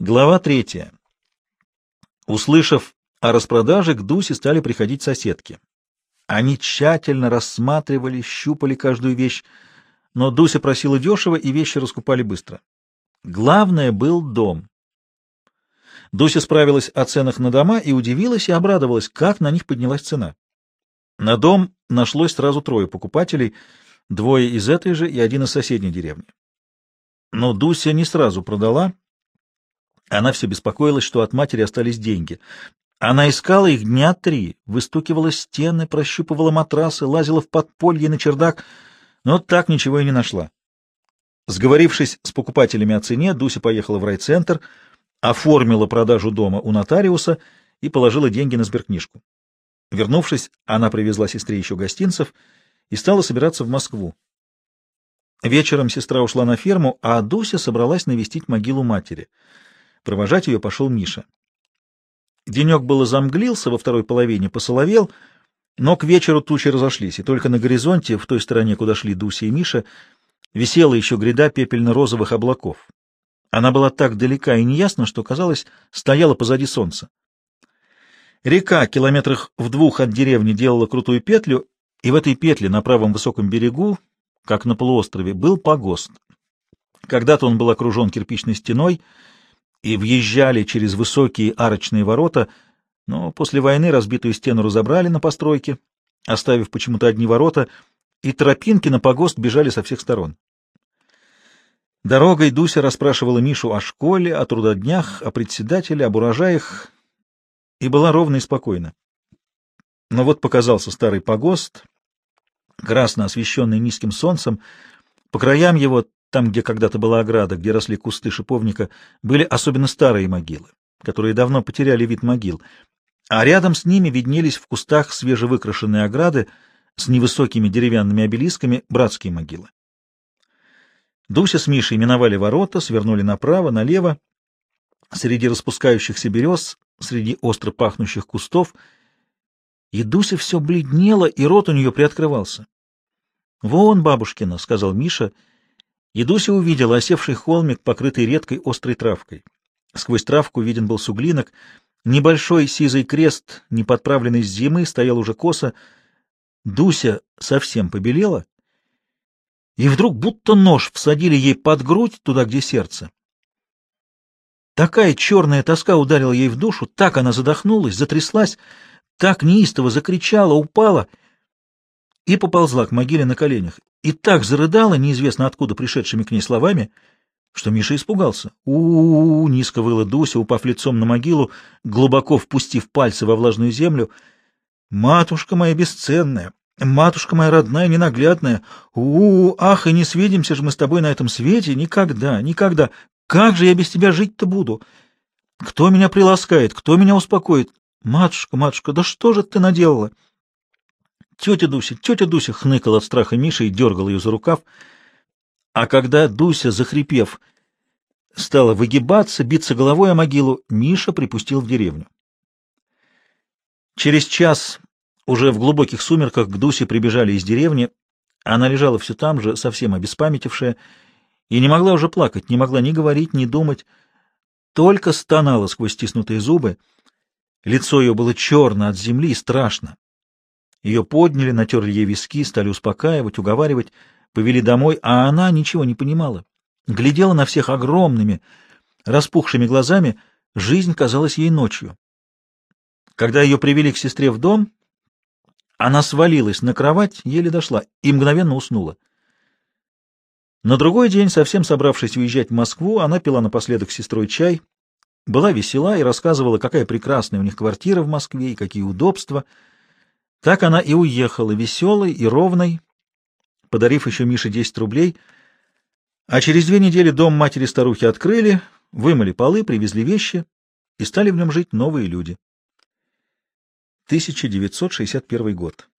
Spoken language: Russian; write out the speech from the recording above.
Глава третья. Услышав о распродаже, к Дусе стали приходить соседки. Они тщательно рассматривали, щупали каждую вещь, но Дуся просила дешево, и вещи раскупали быстро. Главное был дом. Дуся справилась о ценах на дома и удивилась и обрадовалась, как на них поднялась цена. На дом нашлось сразу трое покупателей, двое из этой же и один из соседней деревни. Но Дуся не сразу продала, она все беспокоилась, что от матери остались деньги. Она искала их дня три, выстукивала стены, прощупывала матрасы, лазила в подполье на чердак, но так ничего и не нашла. Сговорившись с покупателями о цене, Дуся поехала в райцентр, оформила продажу дома у нотариуса и положила деньги на сберкнижку. Вернувшись, она привезла сестре еще гостинцев и стала собираться в Москву. Вечером сестра ушла на ферму, а Дуся собралась навестить могилу матери — Провожать ее пошел Миша. Денек было замглился, во второй половине посоловел, но к вечеру тучи разошлись, и только на горизонте, в той стороне, куда шли Дуся и Миша, висела еще гряда пепельно-розовых облаков. Она была так далека и неясна, что, казалось, стояла позади солнца. Река километрах в двух от деревни делала крутую петлю, и в этой петле на правом высоком берегу, как на полуострове, был погост. Когда-то он был окружен кирпичной стеной — и въезжали через высокие арочные ворота, но после войны разбитую стену разобрали на постройке, оставив почему-то одни ворота, и тропинки на погост бежали со всех сторон. Дорогой Дуся расспрашивала Мишу о школе, о трудоднях, о председателе, об урожаях, и была ровно и спокойна. Но вот показался старый погост, красно освещенный низким солнцем, по краям его там, где когда-то была ограда, где росли кусты шиповника, были особенно старые могилы, которые давно потеряли вид могил, а рядом с ними виднелись в кустах свежевыкрашенные ограды с невысокими деревянными обелисками братские могилы. Дуся с Мишей миновали ворота, свернули направо, налево. Среди распускающихся берез, среди остро пахнущих кустов, и Дуся все бледнела, и рот у нее приоткрывался. — Вон, бабушкина, — сказал Миша, — и увидела осевший холмик, покрытый редкой острой травкой. Сквозь травку виден был суглинок. Небольшой сизый крест, не подправленный с зимы, стоял уже косо. Дуся совсем побелела, и вдруг будто нож всадили ей под грудь, туда, где сердце. Такая черная тоска ударила ей в душу, так она задохнулась, затряслась, так неистово закричала, упала и поползла к могиле на коленях и так зарыдала, неизвестно откуда пришедшими к ней словами, что Миша испугался. у у, -у низко выла Дуся, упав лицом на могилу, глубоко впустив пальцы во влажную землю. «Матушка моя бесценная, матушка моя родная, ненаглядная, у, -у, -у ах, и не свидимся же мы с тобой на этом свете никогда, никогда. Как же я без тебя жить-то буду? Кто меня приласкает, кто меня успокоит? Матушка, матушка, да что же ты наделала?» «Тетя Дуся, тетя Дуся!» — хныкал от страха Миша и дергал ее за рукав. А когда Дуся, захрипев, стала выгибаться, биться головой о могилу, Миша припустил в деревню. Через час, уже в глубоких сумерках, к Дусе прибежали из деревни. Она лежала все там же, совсем обеспамятившая, и не могла уже плакать, не могла ни говорить, ни думать, только стонала сквозь стиснутые зубы. Лицо ее было черно от земли и страшно. Ее подняли, натерли ей виски, стали успокаивать, уговаривать, повели домой, а она ничего не понимала. Глядела на всех огромными, распухшими глазами, жизнь казалась ей ночью. Когда ее привели к сестре в дом, она свалилась на кровать, еле дошла, и мгновенно уснула. На другой день, совсем собравшись уезжать в Москву, она пила напоследок с сестрой чай, была весела и рассказывала, какая прекрасная у них квартира в Москве и какие удобства — так она и уехала, веселой и ровной, подарив еще Мише 10 рублей, а через две недели дом матери-старухи открыли, вымыли полы, привезли вещи и стали в нем жить новые люди. 1961 год.